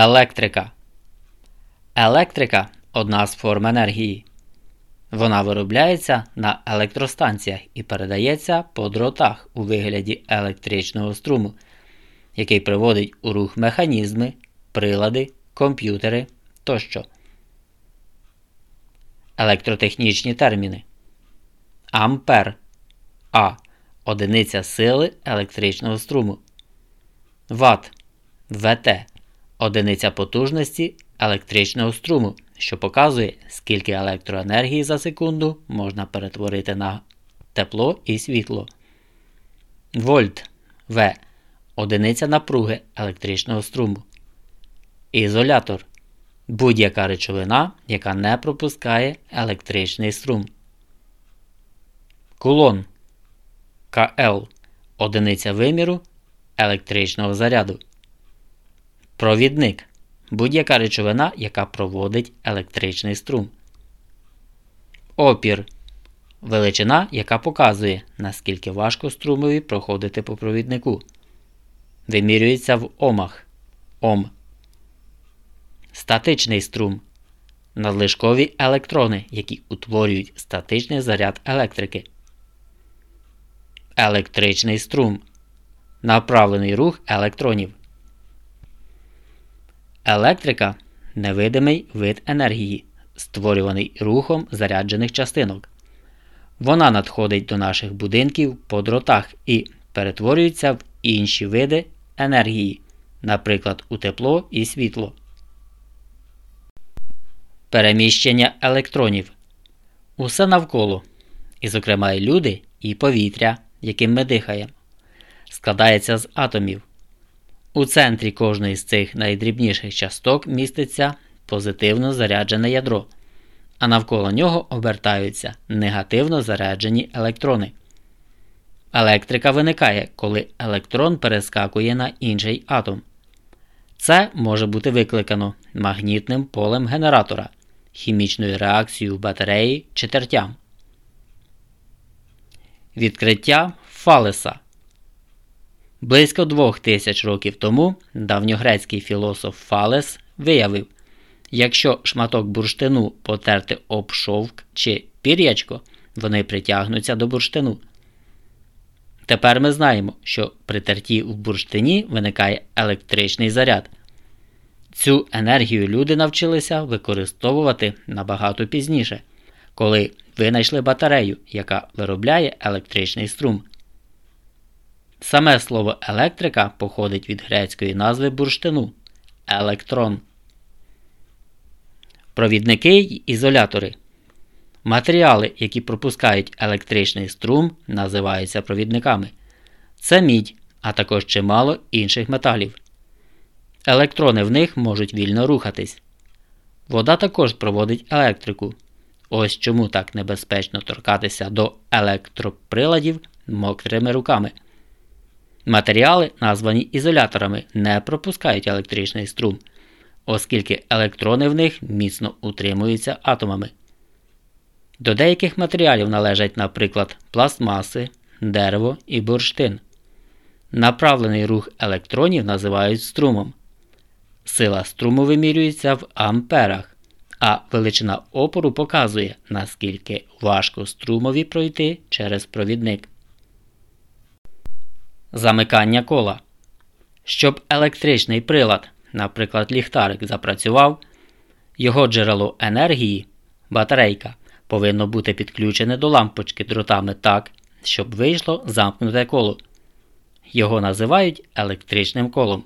Електрика. Електрика одна з форм енергії. Вона виробляється на електростанціях і передається по дротах у вигляді електричного струму, який приводить у рух механізми, прилади, комп'ютери тощо. Електротехнічні терміни. Ампер А. Одиниця сили електричного струму. Ватт ВТ одиниця потужності електричного струму, що показує, скільки електроенергії за секунду можна перетворити на тепло і світло. Вольт В. Одиниця напруги електричного струму. Ізолятор будь-яка речовина, яка не пропускає електричний струм. Кулон КЛ одиниця виміру електричного заряду. Провідник будь-яка речовина, яка проводить електричний струм. Опір величина, яка показує, наскільки важко струмові проходити по провіднику. Вимірюється в омах Ом. Статичний струм. Надлишкові електрони, які утворюють статичний заряд електрики. Електричний струм. Направлений рух електронів. Електрика невидимий вид енергії, створюваний рухом заряджених частинок. Вона надходить до наших будинків по дротах і перетворюється в інші види енергії, наприклад, у тепло і світло. Переміщення електронів. Усе навколо, і, зокрема, і люди, і повітря, яким ми дихаємо, складається з атомів. У центрі кожної з цих найдрібніших часток міститься позитивно заряджене ядро, а навколо нього обертаються негативно заряджені електрони. Електрика виникає, коли електрон перескакує на інший атом. Це може бути викликано магнітним полем генератора, хімічною реакцією батареї чи тертям. Відкриття Фалеса Близько двох тисяч років тому давньогрецький філософ Фалес виявив, якщо шматок бурштину потерти об шовк чи пір'ячко, вони притягнуться до бурштину. Тепер ми знаємо, що при терті в бурштині виникає електричний заряд. Цю енергію люди навчилися використовувати набагато пізніше, коли винайшли батарею, яка виробляє електричний струм. Саме слово електрика походить від грецької назви бурштину електрон. Провідники й ізолятори. Матеріали, які пропускають електричний струм, називаються провідниками. Це мідь, а також чимало інших металів. Електрони в них можуть вільно рухатись. Вода також проводить електрику. Ось чому так небезпечно торкатися до електроприладів мокрими руками. Матеріали, названі ізоляторами, не пропускають електричний струм, оскільки електрони в них міцно утримуються атомами. До деяких матеріалів належать, наприклад, пластмаси, дерево і бурштин. Направлений рух електронів називають струмом. Сила струму вимірюється в амперах, а величина опору показує, наскільки важко струмові пройти через провідник. Замикання кола. Щоб електричний прилад, наприклад, ліхтарик, запрацював, його джерело енергії, батарейка, повинно бути підключене до лампочки дротами так, щоб вийшло замкнуте коло. Його називають електричним колом.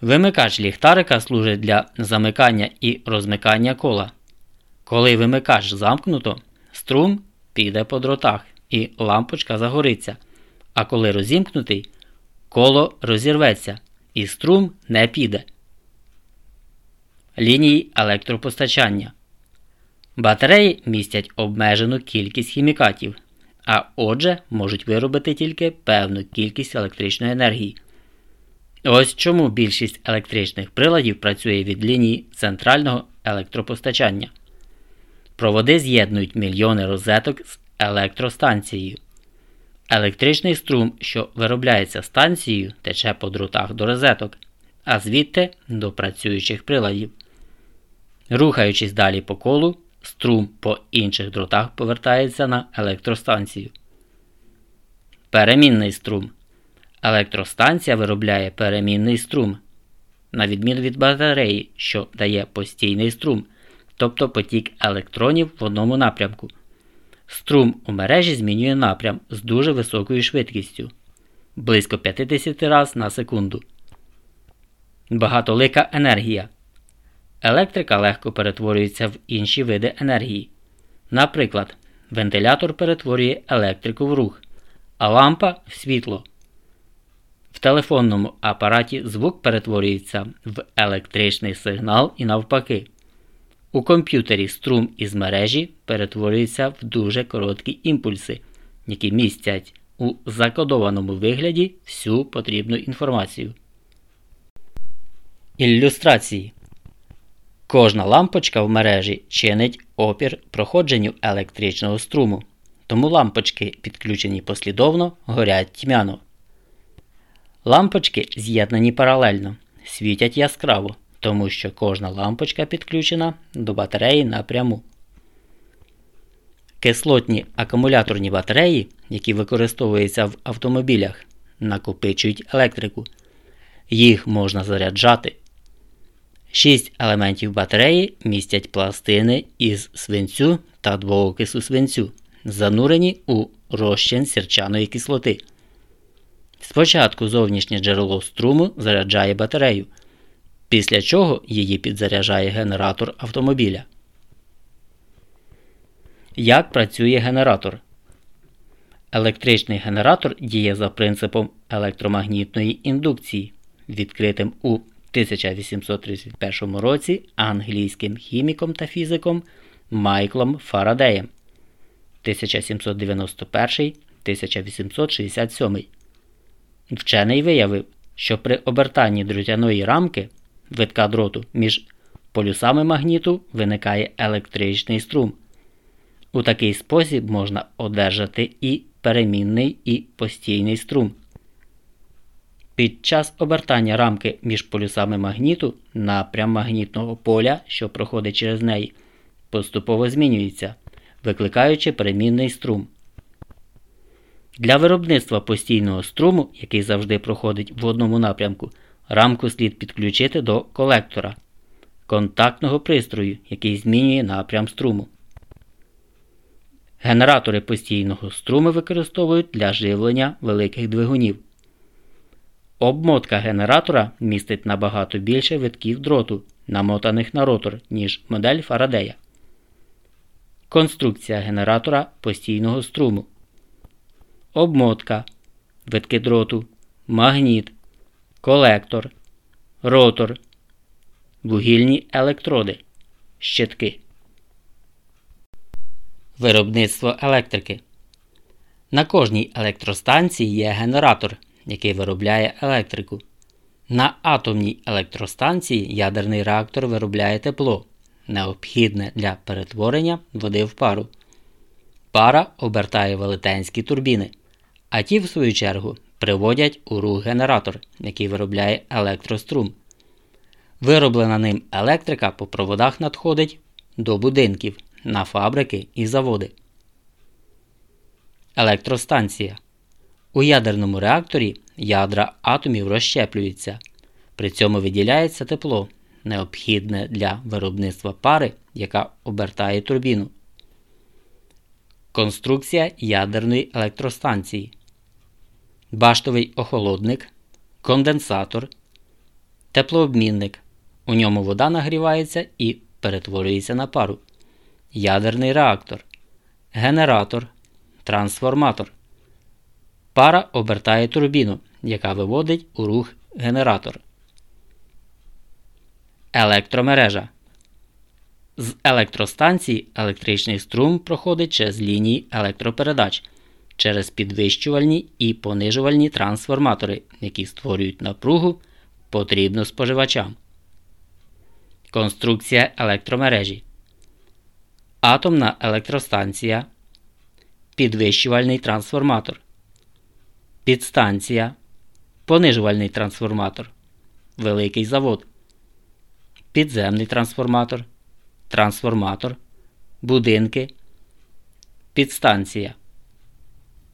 Вимикач ліхтарика служить для замикання і розмикання кола. Коли вимикач замкнуто, струм піде по дротах і лампочка загориться. А коли розімкнутий, коло розірветься і струм не піде. Лінії електропостачання. Батареї містять обмежену кількість хімікатів, а отже, можуть виробити тільки певну кількість електричної енергії. Ось чому більшість електричних приладів працює від лінії центрального електропостачання. Проводи з'єднують мільйони розеток з електростанцією. Електричний струм, що виробляється станцією, тече по дротах до розеток а звідти до працюючих приладів. Рухаючись далі по колу, струм по інших дротах повертається на електростанцію. Перемінний струм. Електростанція виробляє перемінний струм, на відміну від батареї, що дає постійний струм, тобто потік електронів в одному напрямку. Струм у мережі змінює напрям з дуже високою швидкістю близько 50 раз на секунду. Багатолика енергія. Електрика легко перетворюється в інші види енергії. Наприклад, вентилятор перетворює електрику в рух, а лампа в світло. В телефонному апараті звук перетворюється в електричний сигнал і навпаки. У комп'ютері струм із мережі перетворюється в дуже короткі імпульси, які містять у закодованому вигляді всю потрібну інформацію. Ілюстрації Кожна лампочка в мережі чинить опір проходженню електричного струму, тому лампочки, підключені послідовно, горять тьмяно. Лампочки з'єднані паралельно, світять яскраво, тому що кожна лампочка підключена до батареї напряму. Кислотні акумуляторні батареї, які використовуються в автомобілях, накопичують електрику. Їх можна заряджати. Шість елементів батареї містять пластини із свинцю та двоокису свинцю, занурені у розчин сірчаної кислоти. Спочатку зовнішнє джерело струму заряджає батарею, після чого її підзаряджає генератор автомобіля. Як працює генератор? Електричний генератор діє за принципом електромагнітної індукції, відкритим у 1831 році англійським хіміком та фізиком Майклом Фарадеєм 1791-1867. Вчений виявив, що при обертанні дротяної рамки витка дроту між полюсами магніту виникає електричний струм. У такий спосіб можна одержати і перемінний, і постійний струм. Під час обертання рамки між полюсами магніту напрям магнітного поля, що проходить через неї, поступово змінюється, викликаючи перемінний струм. Для виробництва постійного струму, який завжди проходить в одному напрямку, рамку слід підключити до колектора контактного пристрою, який змінює напрям струму. Генератори постійного струму використовують для живлення великих двигунів. Обмотка генератора містить набагато більше витків дроту, намотаних на ротор, ніж модель Фарадея. Конструкція генератора постійного струму. Обмотка. Витки дроту. Магніт. Колектор. Ротор. Вугільні електроди. Щитки. Виробництво електрики. На кожній електростанції є генератор, який виробляє електрику. На атомній електростанції ядерний реактор виробляє тепло, необхідне для перетворення води в пару. Пара обертає велетенські турбіни, а ті, в свою чергу, приводять у рух генератор, який виробляє електрострум. Вироблена ним електрика по проводах надходить до будинків на фабрики і заводи. Електростанція. У ядерному реакторі ядра атомів розщеплюються. При цьому виділяється тепло, необхідне для виробництва пари, яка обертає турбіну. Конструкція ядерної електростанції. Баштовий охолодник, конденсатор, теплообмінник. У ньому вода нагрівається і перетворюється на пару ядерний реактор, генератор, трансформатор. Пара обертає турбіну, яка виводить у рух генератор. Електромережа. З електростанції електричний струм проходить через лінії електропередач через підвищувальні і понижувальні трансформатори, які створюють напругу потрібну споживачам. Конструкція електромережі. Атомна електростанція, підвищувальний трансформатор, підстанція, понижувальний трансформатор, великий завод, підземний трансформатор, трансформатор, будинки, підстанція.